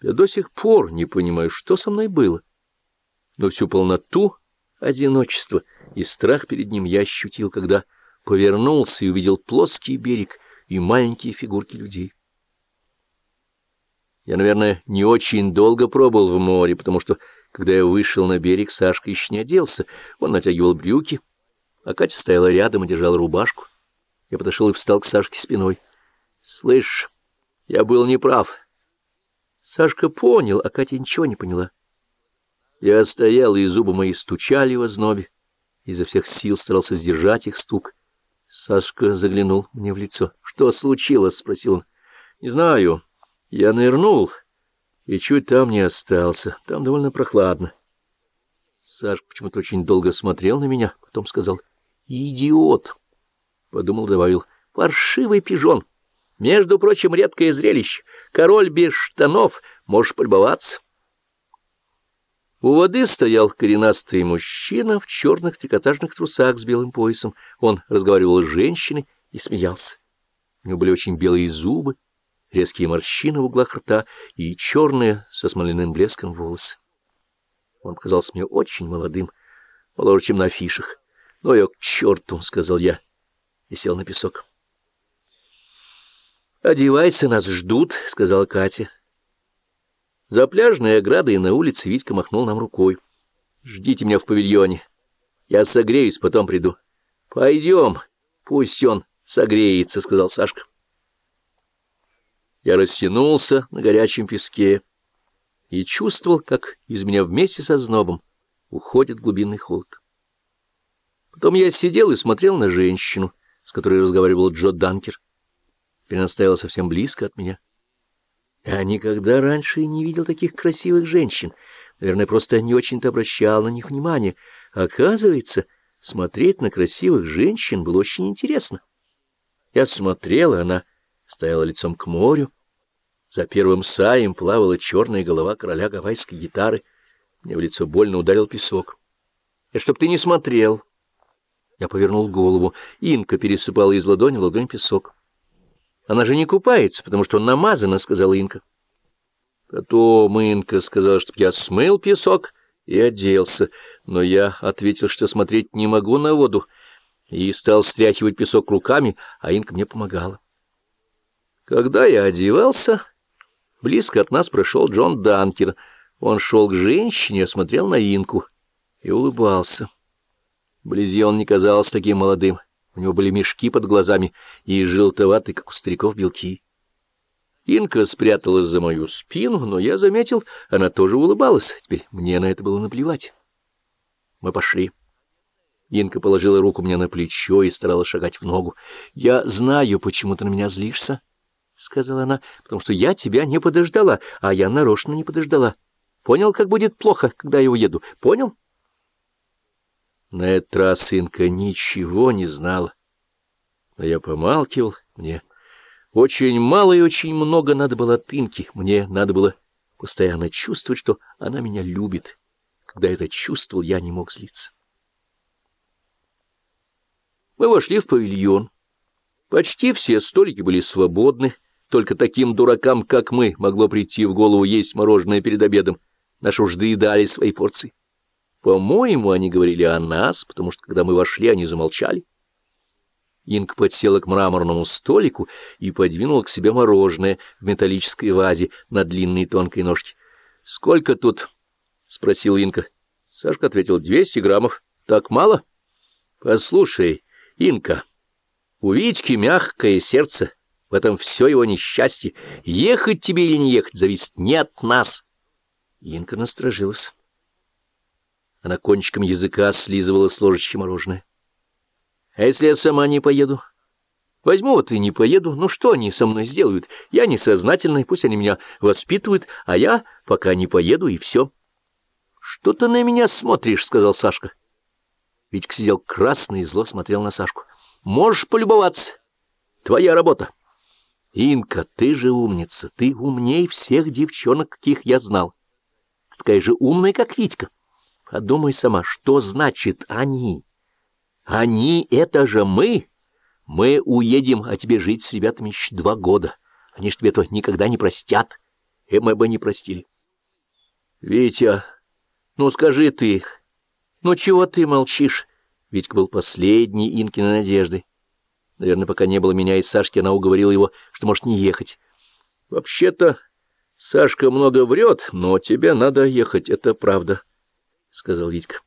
Я до сих пор не понимаю, что со мной было. Но всю полноту одиночества и страх перед ним я ощутил, когда повернулся и увидел плоский берег и маленькие фигурки людей. Я, наверное, не очень долго пробыл в море, потому что, когда я вышел на берег, Сашка еще не оделся. Он натягивал брюки, а Катя стояла рядом и держала рубашку. Я подошел и встал к Сашке спиной. — Слышь, я был неправ. Сашка понял, а Катя ничего не поняла. Я стоял, и зубы мои стучали в ознобе. Изо всех сил старался сдержать их стук. Сашка заглянул мне в лицо. — Что случилось? — спросил он. — Не знаю. Я нырнул и чуть там не остался. Там довольно прохладно. Сашка почему-то очень долго смотрел на меня, потом сказал «Идиот!» Подумал, добавил «Паршивый пижон! Между прочим, редкое зрелище. Король без штанов. Можешь полюбоваться». У воды стоял коренастый мужчина в черных трикотажных трусах с белым поясом. Он разговаривал с женщиной и смеялся. У него были очень белые зубы, резкие морщины в углах рта и черные со смоляным блеском волосы. Он показался мне очень молодым, моложе, чем на афишах. — Ну, я к черту, — сказал я, и сел на песок. — Одевайся, нас ждут, — сказала Катя. За пляжной оградой на улице Витька махнул нам рукой. — Ждите меня в павильоне. Я согреюсь, потом приду. — Пойдем, пусть он согреется, — сказал Сашка. Я растянулся на горячем песке и чувствовал, как из меня вместе со знобом уходит глубинный холод. Потом я сидел и смотрел на женщину, с которой разговаривал Джо Данкер. Теперь она стояла совсем близко от меня. Я никогда раньше не видел таких красивых женщин. Наверное, просто не очень-то обращал на них внимание. Оказывается, смотреть на красивых женщин было очень интересно. Я смотрел, и она стояла лицом к морю, за первым саем плавала черная голова короля гавайской гитары. Мне в лицо больно ударил песок. — И чтоб ты не смотрел. Я повернул голову. Инка пересыпала из ладони в ладонь песок. — Она же не купается, потому что намазана, — сказала Инка. Потом Инка сказала, чтоб я смыл песок и оделся, но я ответил, что смотреть не могу на воду, и стал стряхивать песок руками, а Инка мне помогала. Когда я одевался... Близко от нас прошел Джон Данкер. Он шел к женщине, смотрел на Инку и улыбался. Вблизи он не казался таким молодым. У него были мешки под глазами и желтоватые, как у стариков, белки. Инка спряталась за мою спину, но я заметил, она тоже улыбалась. Теперь мне на это было наплевать. Мы пошли. Инка положила руку мне на плечо и старалась шагать в ногу. — Я знаю, почему ты на меня злишься. — сказала она, — потому что я тебя не подождала, а я нарочно не подождала. Понял, как будет плохо, когда я уеду? Понял? На этот раз Инка ничего не знала. Но я помалкивал. Мне очень мало и очень много надо было от Инки. Мне надо было постоянно чувствовать, что она меня любит. Когда это чувствовал, я не мог злиться. Мы вошли в павильон. Почти все столики были свободны, только таким дуракам, как мы, могло прийти в голову есть мороженое перед обедом. Наши уж доедали свои порции. По-моему, они говорили о нас, потому что, когда мы вошли, они замолчали. Инг подсела к мраморному столику и подвинула к себе мороженое в металлической вазе на длинной тонкой ножке. — Сколько тут? — спросил Инка. Сашка ответил, — двести граммов. — Так мало? — Послушай, Инка, у Витьки мягкое сердце. В этом все его несчастье. Ехать тебе или не ехать зависит не от нас. Инка насторожилась. Она кончиком языка слизывала с ложечки мороженое. — А если я сама не поеду? Возьму вот и не поеду. Ну что они со мной сделают? Я несознательный, пусть они меня воспитывают, а я пока не поеду, и все. — Что ты на меня смотришь? — сказал Сашка. Витька сидел красный и зло смотрел на Сашку. — Можешь полюбоваться. Твоя работа. — Инка, ты же умница, ты умней всех девчонок, каких я знал. такая же умная, как Витька. Подумай сама, что значит «они»? Они — это же мы. Мы уедем, а тебе жить с ребятами еще два года. Они ж тебе этого никогда не простят. и мы бы не простили. — Витя, ну скажи ты, ну чего ты молчишь? Витька был последней Инкиной надеждой. Наверное, пока не было меня и Сашки, она уговорила его, что может не ехать. — Вообще-то Сашка много врет, но тебе надо ехать, это правда, — сказал Витька.